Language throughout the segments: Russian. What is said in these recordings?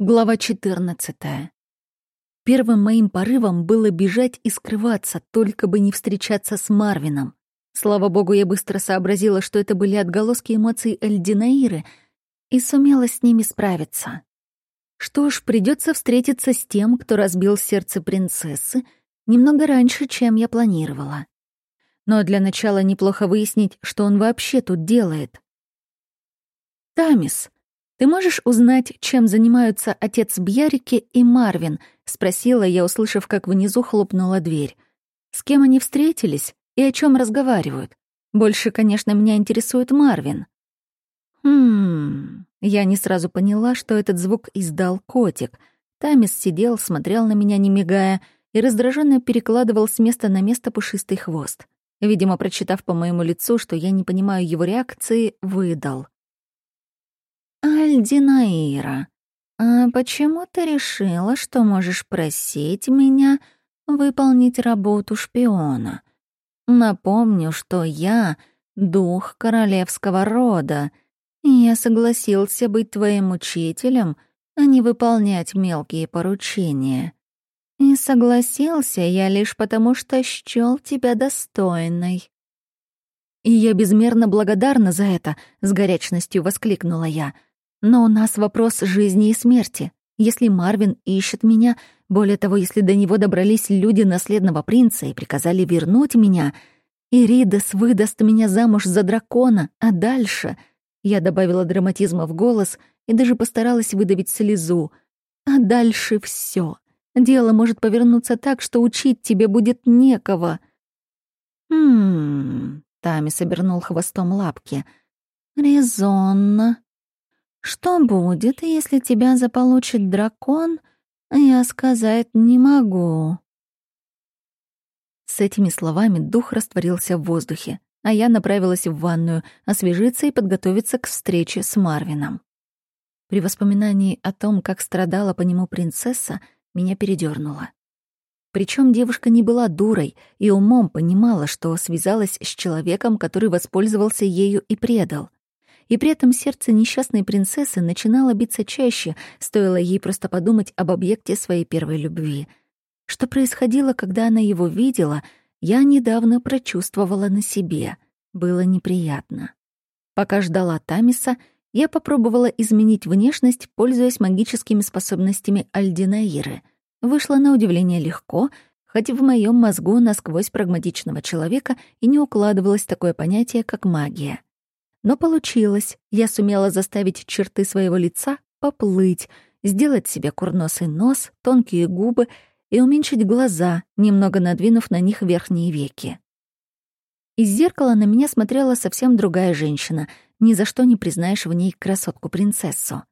Глава 14. Первым моим порывом было бежать и скрываться, только бы не встречаться с Марвином. Слава богу, я быстро сообразила, что это были отголоски эмоций Эльдинаиры, и сумела с ними справиться. Что ж, придется встретиться с тем, кто разбил сердце принцессы, немного раньше, чем я планировала. Но для начала неплохо выяснить, что он вообще тут делает. «Тамис», «Ты можешь узнать, чем занимаются отец Бьярики и Марвин?» — спросила я, услышав, как внизу хлопнула дверь. «С кем они встретились и о чем разговаривают? Больше, конечно, меня интересует Марвин». «Хм...» Я не сразу поняла, что этот звук издал котик. Тамис сидел, смотрел на меня, не мигая, и раздраженно перекладывал с места на место пушистый хвост. Видимо, прочитав по моему лицу, что я не понимаю его реакции, выдал. «Альдинаира, а почему ты решила, что можешь просить меня выполнить работу шпиона? Напомню, что я — дух королевского рода, я согласился быть твоим учителем, а не выполнять мелкие поручения. И согласился я лишь потому, что счёл тебя достойной». «И я безмерно благодарна за это», — с горячностью воскликнула я — но у нас вопрос жизни и смерти. Если Марвин ищет меня, более того, если до него добрались люди наследного принца и приказали вернуть меня, Иридас выдаст меня замуж за дракона, а дальше... Я добавила драматизма в голос и даже постаралась выдавить слезу. А дальше все. Дело может повернуться так, что учить тебе будет некого. «Хм...» — Тами собернул хвостом лапки. «Резонно. Что будет, если тебя заполучит дракон, я сказать не могу. С этими словами дух растворился в воздухе, а я направилась в ванную освежиться и подготовиться к встрече с Марвином. При воспоминании о том, как страдала по нему принцесса, меня передёрнуло. Причем девушка не была дурой и умом понимала, что связалась с человеком, который воспользовался ею и предал — и при этом сердце несчастной принцессы начинало биться чаще, стоило ей просто подумать об объекте своей первой любви. Что происходило, когда она его видела, я недавно прочувствовала на себе. Было неприятно. Пока ждала Тамиса, я попробовала изменить внешность, пользуясь магическими способностями Альдинаиры. Вышло на удивление легко, хоть в моем мозгу насквозь прагматичного человека и не укладывалось такое понятие, как магия. Но получилось. Я сумела заставить черты своего лица поплыть, сделать себе курносый нос, тонкие губы и уменьшить глаза, немного надвинув на них верхние веки. Из зеркала на меня смотрела совсем другая женщина. Ни за что не признаешь в ней красотку-принцессу.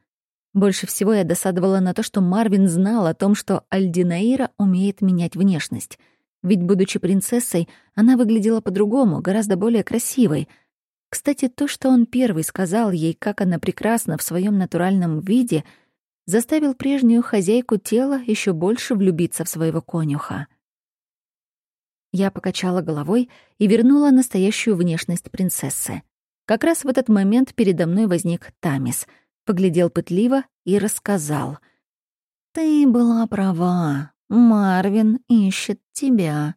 Больше всего я досадовала на то, что Марвин знал о том, что Альдинаира умеет менять внешность. Ведь, будучи принцессой, она выглядела по-другому, гораздо более красивой — кстати, то, что он первый сказал ей, как она прекрасна в своем натуральном виде, заставил прежнюю хозяйку тела еще больше влюбиться в своего конюха. Я покачала головой и вернула настоящую внешность принцессы. Как раз в этот момент передо мной возник Тамис, поглядел пытливо и рассказал. «Ты была права. Марвин ищет тебя.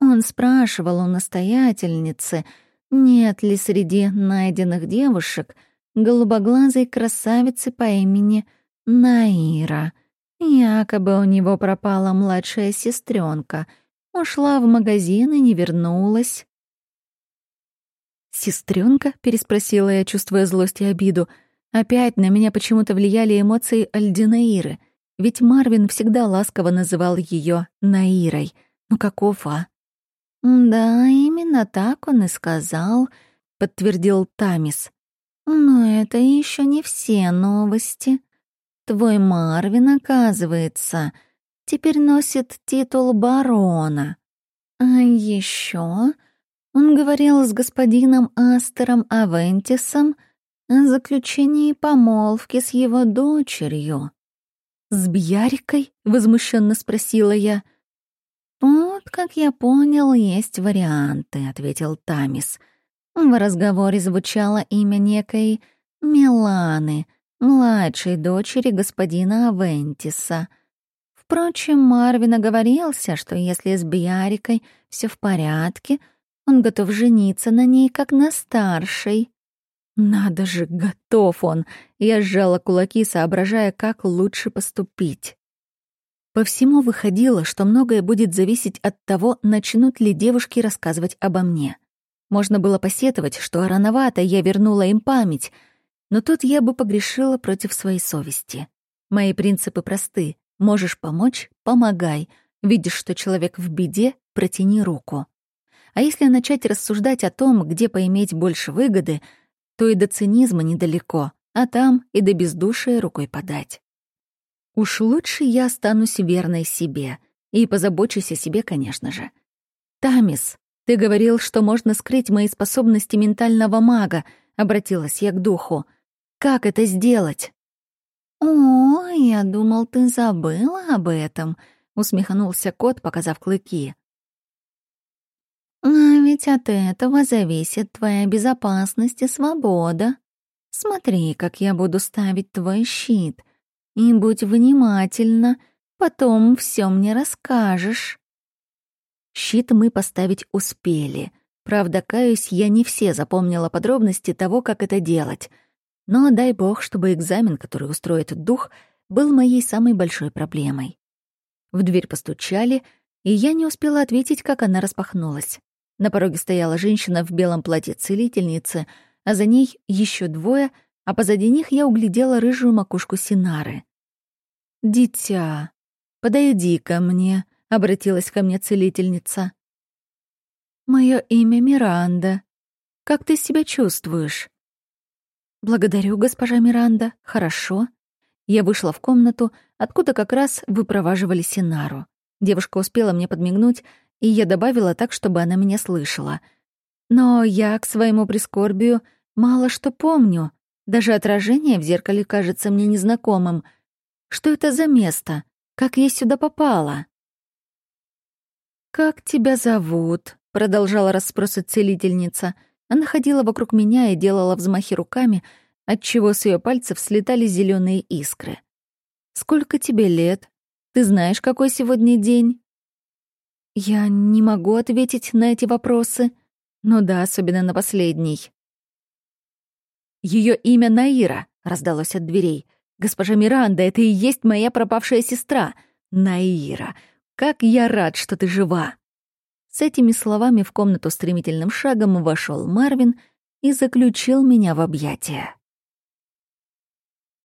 Он спрашивал у настоятельницы — нет ли среди найденных девушек голубоглазой красавицы по имени Наира? Якобы у него пропала младшая сестренка, ушла в магазин и не вернулась. Сестренка? переспросила я, чувствуя злость и обиду. Опять на меня почему-то влияли эмоции Альдинаиры, ведь Марвин всегда ласково называл ее Наирой. Ну каков, а? «Да, именно так он и сказал», — подтвердил Тамис. «Но это еще не все новости. Твой Марвин, оказывается, теперь носит титул барона. А еще он говорил с господином Астером Авентисом о заключении помолвки с его дочерью». «С Бьярикой?» — возмущенно спросила я. — «Тут, как я понял, есть варианты», — ответил Тамис. В разговоре звучало имя некой Миланы, младшей дочери господина Авентиса. Впрочем, Марвин оговорился, что если с Бьярикой все в порядке, он готов жениться на ней как на старшей. Надо же, готов он! Я сжала кулаки, соображая, как лучше поступить. По всему выходило, что многое будет зависеть от того, начнут ли девушки рассказывать обо мне. Можно было посетовать, что рановато я вернула им память, но тут я бы погрешила против своей совести. Мои принципы просты. Можешь помочь — помогай. Видишь, что человек в беде — протяни руку. А если начать рассуждать о том, где поиметь больше выгоды, то и до цинизма недалеко, а там и до бездушия рукой подать. Уж лучше я останусь верной себе и позабочусь о себе, конечно же. «Тамис, ты говорил, что можно скрыть мои способности ментального мага», — обратилась я к духу. «Как это сделать?» «О, я думал, ты забыла об этом», — усмехнулся кот, показав клыки. «А ведь от этого зависит твоя безопасность и свобода. Смотри, как я буду ставить твой щит. И будь внимательна, потом все мне расскажешь. Щит мы поставить успели. Правда, каюсь, я не все запомнила подробности того, как это делать. Но дай бог, чтобы экзамен, который устроит дух, был моей самой большой проблемой. В дверь постучали, и я не успела ответить, как она распахнулась. На пороге стояла женщина в белом платье целительницы, а за ней еще двое, а позади них я углядела рыжую макушку Синары. «Дитя, подойди ко мне», — обратилась ко мне целительница. «Мое имя Миранда. Как ты себя чувствуешь?» «Благодарю, госпожа Миранда. Хорошо». Я вышла в комнату, откуда как раз выпроваживали Синару. Девушка успела мне подмигнуть, и я добавила так, чтобы она меня слышала. Но я, к своему прискорбию, мало что помню. Даже отражение в зеркале кажется мне незнакомым — что это за место? Как я сюда попала?» «Как тебя зовут?» — продолжала расспросы целительница. Она ходила вокруг меня и делала взмахи руками, отчего с ее пальцев слетали зеленые искры. «Сколько тебе лет? Ты знаешь, какой сегодня день?» Я не могу ответить на эти вопросы. Ну да, особенно на последний. Ее имя Наира раздалось от дверей. Госпожа Миранда, это и есть моя пропавшая сестра, Наира. Как я рад, что ты жива!» С этими словами в комнату стремительным шагом вошел Марвин и заключил меня в объятия.